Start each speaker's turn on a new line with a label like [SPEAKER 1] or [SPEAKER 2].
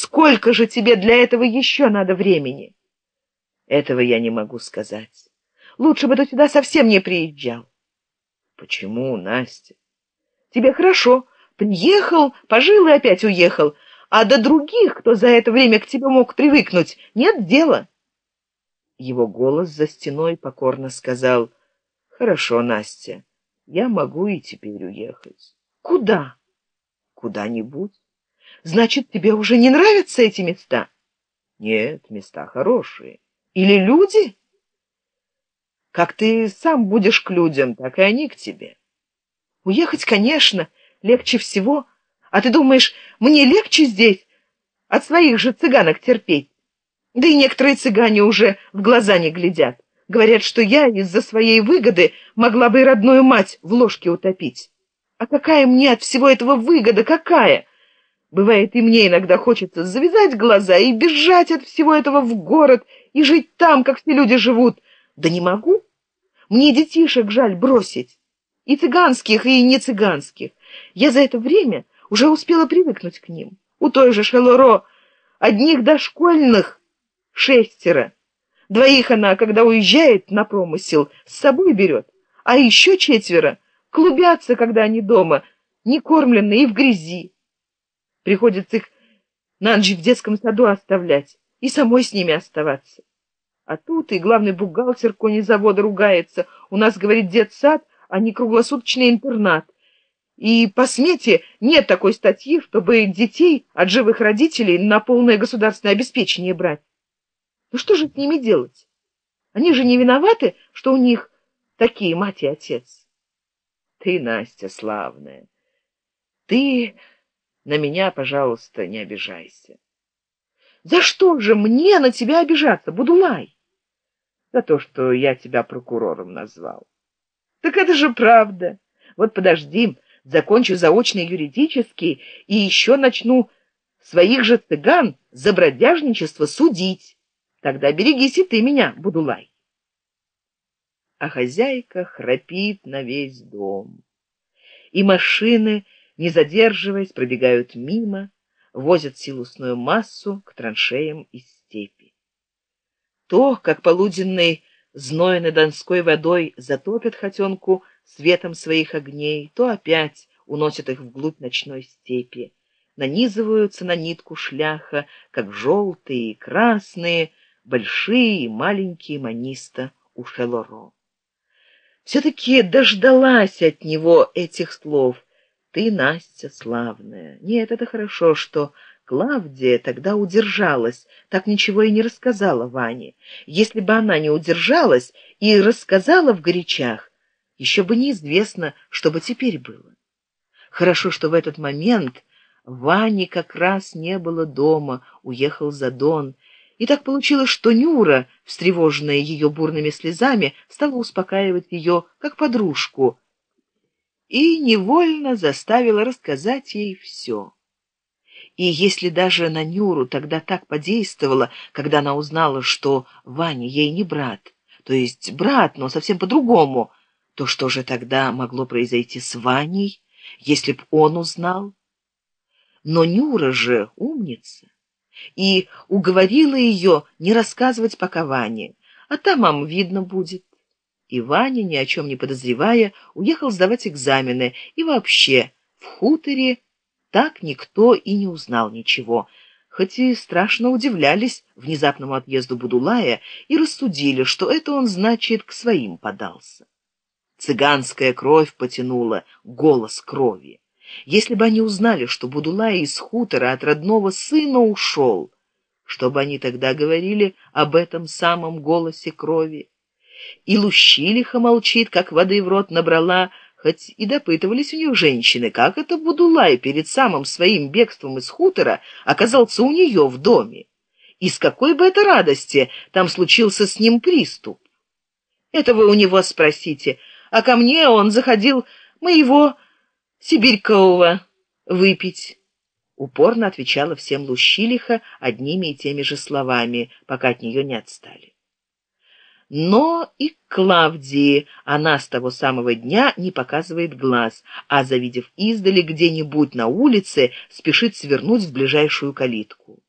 [SPEAKER 1] Сколько же тебе для этого еще надо времени? Этого я не могу сказать. Лучше бы ты сюда совсем не приезжал. Почему, Настя? Тебе хорошо. Приехал, пожил и опять уехал. А до других, кто за это время к тебе мог привыкнуть, нет дела. Его голос за стеной покорно сказал, «Хорошо, Настя, я могу и теперь уехать». «Куда?» «Куда-нибудь». «Значит, тебе уже не нравятся эти места?» «Нет, места хорошие». «Или люди?» «Как ты сам будешь к людям, так и они к тебе». «Уехать, конечно, легче всего. А ты думаешь, мне легче здесь от своих же цыганок терпеть?» Да и некоторые цыгане уже в глаза не глядят. Говорят, что я из-за своей выгоды могла бы и родную мать в ложке утопить. А какая мне от всего этого выгода, какая? Бывает, и мне иногда хочется завязать глаза и бежать от всего этого в город и жить там, как все люди живут. Да не могу. Мне детишек жаль бросить. И цыганских, и не цыганских. Я за это время уже успела привыкнуть к ним. У той же Шелоро одних дошкольных шестеро. Двоих она, когда уезжает на промысел, с собой берет, а еще четверо клубятся, когда они дома, не кормленные и в грязи. Приходится их на ночь в детском саду оставлять и самой с ними оставаться. А тут и главный бухгалтер конезавода ругается. У нас, говорит, детсад, а не круглосуточный интернат. И по смете нет такой статьи, чтобы детей от живых родителей на полное государственное обеспечение брать. Ну что же с ними делать? Они же не виноваты, что у них такие мать и отец. Ты, Настя, славная. Ты на меня, пожалуйста, не обижайся. За что же мне на тебя обижаться, Будулай? За то, что я тебя прокурором назвал. Так это же правда. Вот подожди, закончу заочный юридический и еще начну своих же цыган за бродяжничество судить. Тогда берегись и ты меня, Будулай. А хозяйка храпит на весь дом. И машины, не задерживаясь, пробегают мимо, возят силусную массу к траншеям из степи. То, как полуденный знойной донской водой затопят хотенку светом своих огней, то опять уносят их вглубь ночной степи, нанизываются на нитку шляха, как желтые и красные, большие и маленькие маниста у Шелоро. Все-таки дождалась от него этих слов. Ты, Настя, славная. Нет, это хорошо, что Клавдия тогда удержалась, так ничего и не рассказала Ване. Если бы она не удержалась и рассказала в горячах, еще бы неизвестно, что бы теперь было. Хорошо, что в этот момент Вани как раз не было дома, уехал за Дон, и так получилось, что Нюра, встревоженная ее бурными слезами, стала успокаивать ее как подружку и невольно заставила рассказать ей все. И если даже на Нюру тогда так подействовало, когда она узнала, что Ваня ей не брат, то есть брат, но совсем по-другому, то что же тогда могло произойти с Ваней, если б он узнал? Но Нюра же умница и уговорила ее не рассказывать пока Ване, а там мам видно будет. И Ваня, ни о чем не подозревая, уехал сдавать экзамены, и вообще в хуторе так никто и не узнал ничего, хоть и страшно удивлялись внезапному отъезду Будулая и рассудили, что это он, значит, к своим подался. Цыганская кровь потянула голос крови. Если бы они узнали, что Будулай из хутора от родного сына ушел, что бы они тогда говорили об этом самом голосе крови? И Лущилиха молчит, как воды в рот набрала, хоть и допытывались у нее женщины, как это Будулай перед самым своим бегством из хутора оказался у нее в доме. И с какой бы это радости там случился с ним приступ? Это вы у него спросите, а ко мне он заходил моего сибирькового выпить упорно отвечала всем лущилиха одними и теми же словами пока от нее не отстали но и клавдии она с того самого дня не показывает глаз а завидев издали где нибудь на улице спешит свернуть в ближайшую калитку